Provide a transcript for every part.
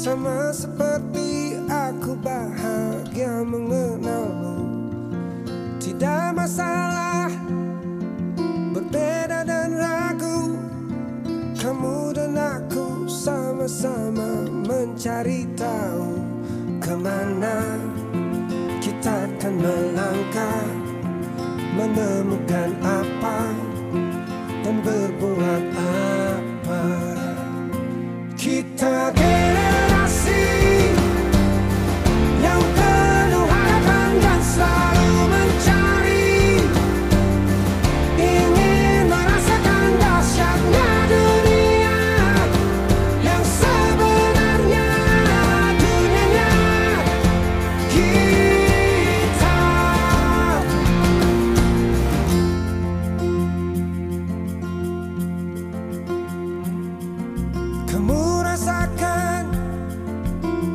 Sama seperti aku bahagia mengenalmu. Tidak masalah Berbeda dan ragu. Kamu dan aku sama-sama mencari tahu Ke mana kita akan melangkah Menemukan aku Kamu rasakan,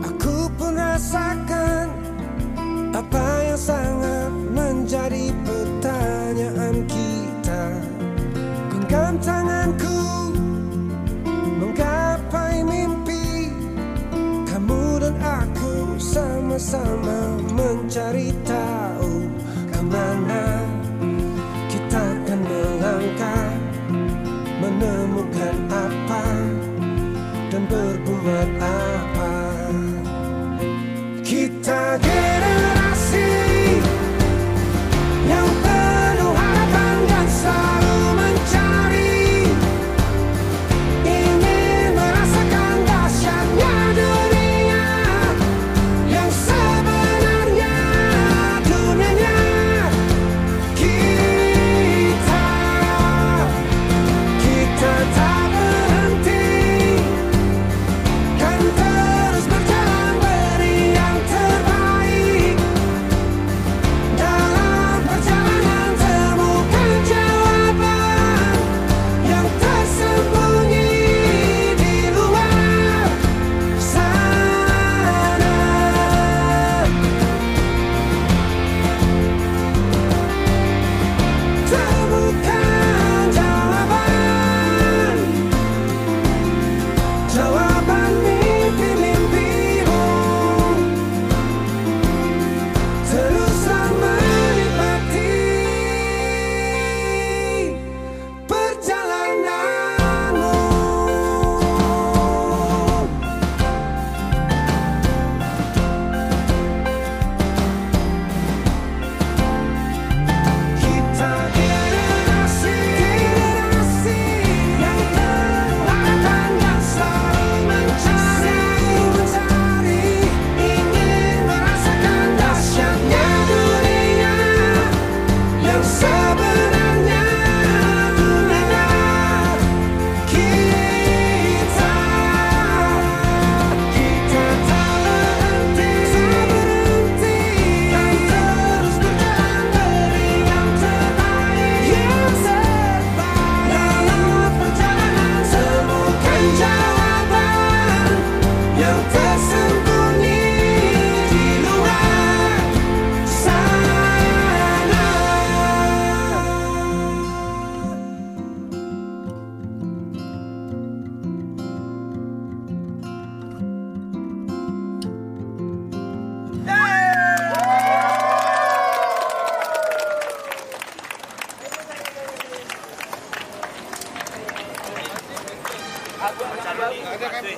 aku pun rasakan Apa yang sangat menjadi pertanyaan kita. Genggam tanganku, menggapai mimpi. Kamu dan aku sama-sama mencari tahu buat apa? Kita gede Aku mencari ini.